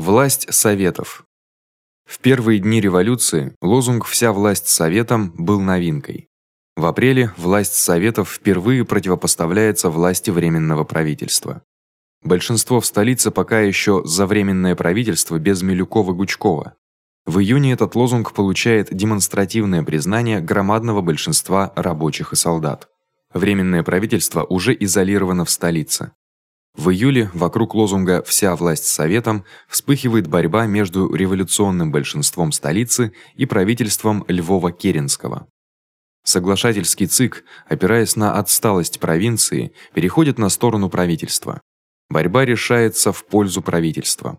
Власть советов. В первые дни революции лозунг вся власть советам был новинкой. В апреле власть советов впервые противопоставляется власти временного правительства. Большинство в столице пока ещё за временное правительство без Милюкова-Гучкова. В июне этот лозунг получает демонстративное признание громадного большинства рабочих и солдат. Временное правительство уже изолировано в столице. В июле вокруг лозунга вся власть советам вспыхивает борьба между революционным большинством столицы и правительством Львова-Керенского. Соглашательский ЦИК, опираясь на отсталость провинции, переходит на сторону правительства. Борьба решается в пользу правительства.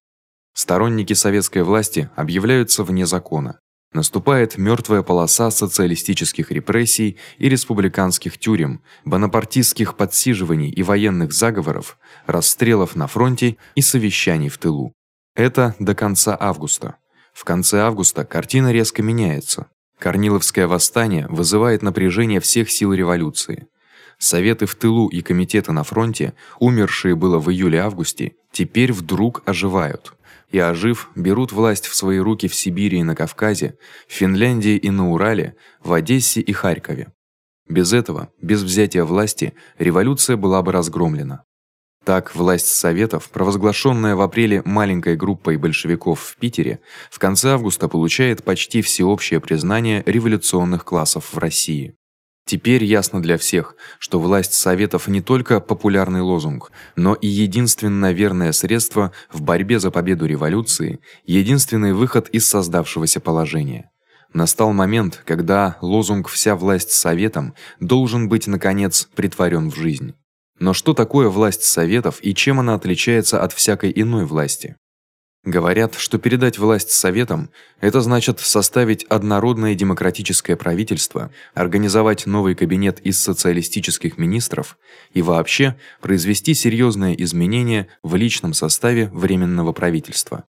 Сторонники советской власти объявляются вне закона. Наступает мёртвая полоса социалистических репрессий и республиканских тюрем, бонапартистских подсиживаний и военных заговоров, расстрелов на фронте и совещаний в тылу. Это до конца августа. В конце августа картина резко меняется. Корниловское восстание вызывает напряжение всех сил революции. Советы в тылу и комитеты на фронте, умершие было в июле-августе, теперь вдруг оживают и ожив, берут власть в свои руки в Сибири и на Кавказе, в Финляндии и на Урале, в Одессе и Харькове. Без этого, без взятия власти, революция была бы разгромлена. Так власть советов, провозглашенная в апреле маленькой группой большевиков в Питере, в конце августа получает почти всеобщее признание революционных классов в России. Теперь ясно для всех, что власть советов не только популярный лозунг, но и единственное верное средство в борьбе за победу революции, единственный выход из создавшегося положения. Настал момент, когда лозунг вся власть советам должен быть наконец претворен в жизнь. Но что такое власть советов и чем она отличается от всякой иной власти? Говорят, что передать власть советам это значит составить однородное демократическое правительство, организовать новый кабинет из социалистических министров и вообще произвести серьёзные изменения в личном составе временного правительства.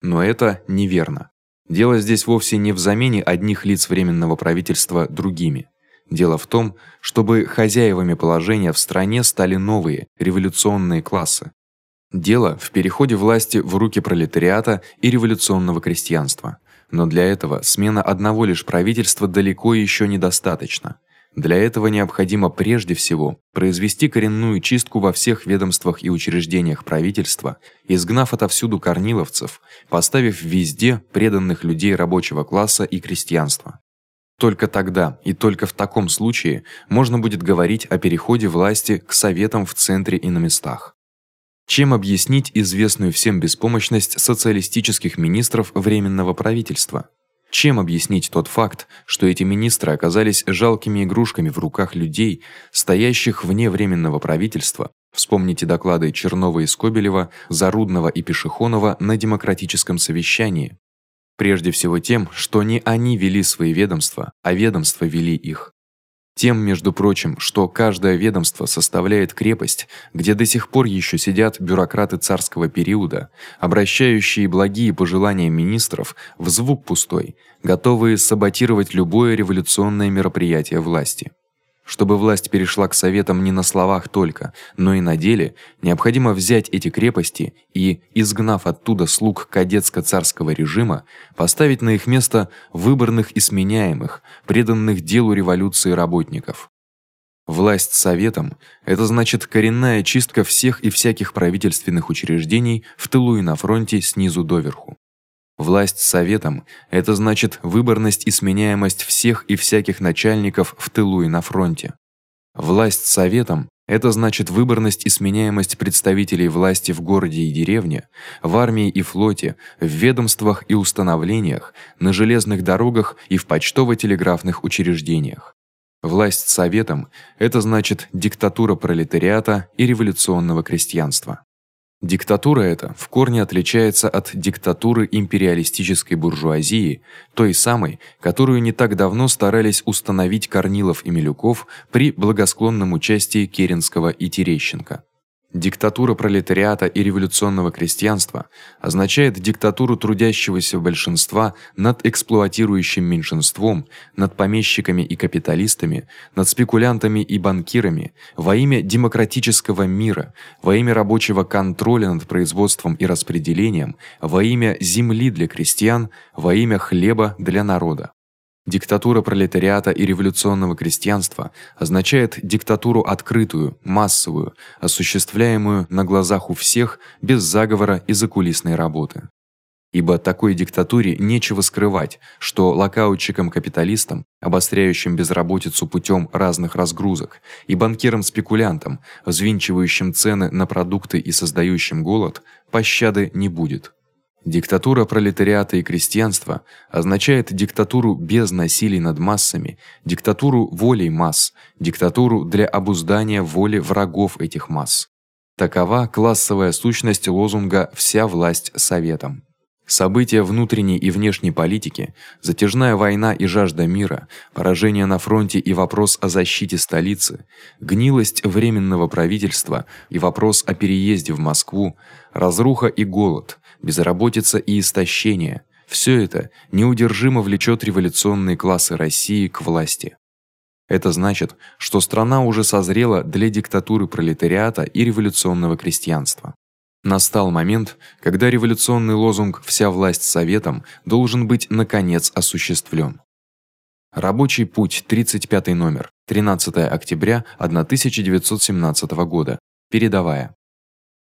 Но это неверно. Дело здесь вовсе не в замене одних лиц временного правительства другими. Дело в том, чтобы хозяевами положения в стране стали новые революционные классы, Дело в переходе власти в руки пролетариата и революционного крестьянства. Но для этого смена одного лишь правительства далеко ещё недостаточно. Для этого необходимо прежде всего произвести коренную чистку во всех ведомствах и учреждениях правительства, изгнав отовсюду корниловцев, поставив везде преданных людей рабочего класса и крестьянства. Только тогда и только в таком случае можно будет говорить о переходе власти к советам в центре и на местах. Чем объяснить известную всем беспомощность социалистических министров временного правительства? Чем объяснить тот факт, что эти министры оказались жалкими игрушками в руках людей, стоящих вне временного правительства? Вспомните доклады Чернова и Скобелева, Зарудного и Пешехонова на демократическом совещании. Прежде всего тем, что не они вели свои ведомства, а ведомства вели их. Тем, между прочим, что каждое ведомство составляет крепость, где до сих пор ещё сидят бюрократы царского периода, обращающие благие пожелания министров в звук пустой, готовые саботировать любое революционное мероприятие власти. Чтобы власть перешла к советам не на словах только, но и на деле, необходимо взять эти крепости и, изгнав оттуда слуг кадетско-царского режима, поставить на их место выборных и сменяемых, преданных делу революции работников. Власть советам это значит коренная чистка всех и всяких правительственных учреждений в тылу и на фронте снизу доверху. Власть советам это значит выборность и сменяемость всех и всяких начальников в тылу и на фронте. Власть советам это значит выборность и сменяемость представителей власти в городе и деревне, в армии и флоте, в ведомствах и установлениях, на железных дорогах и в почтово-телеграфных учреждениях. Власть советам это значит диктатура пролетариата и революционного крестьянства. Диктатура эта в корне отличается от диктатуры империалистической буржуазии, той самой, которую не так давно старались установить Корнилов и Милюков при благосклонном участии Керенского и Терещенко. Диктатура пролетариата и революционного крестьянства означает диктатуру трудящегося большинства над эксплуатирующим меньшинством, над помещиками и капиталистами, над спекулянтами и банкирами во имя демократического мира, во имя рабочего контроля над производством и распределением, во имя земли для крестьян, во имя хлеба для народа. Диктатура пролетариата и революционного крестьянства означает диктатуру открытую, массовую, осуществляемую на глазах у всех без заговора и закулисной работы. Ибо такой диктатуре нечего скрывать, что локаутчикам-капиталистам, обостряющим безработицу путём разных разгрузок, и банкирам-спекулянтам, взвинчивающим цены на продукты и создающим голод, пощады не будет. Диктатура пролетариата и крестьянства означает диктатуру без насилий над массами, диктатуру волей масс, диктатуру для обуздания воли врагов этих масс. Такова классовая сущность лозунга вся власть советам. События внутренней и внешней политики, затяжная война и жажда мира, поражение на фронте и вопрос о защите столицы, гнилость временного правительства и вопрос о переезде в Москву, разруха и голод, безработица и истощение всё это неудержимо влечёт революционные классы России к власти. Это значит, что страна уже созрела для диктатуры пролетариата и революционного крестьянства. Настал момент, когда революционный лозунг вся власть советам должен быть наконец осуществлен. Рабочий путь, 35 номер, 13 октября 1917 года. Передавая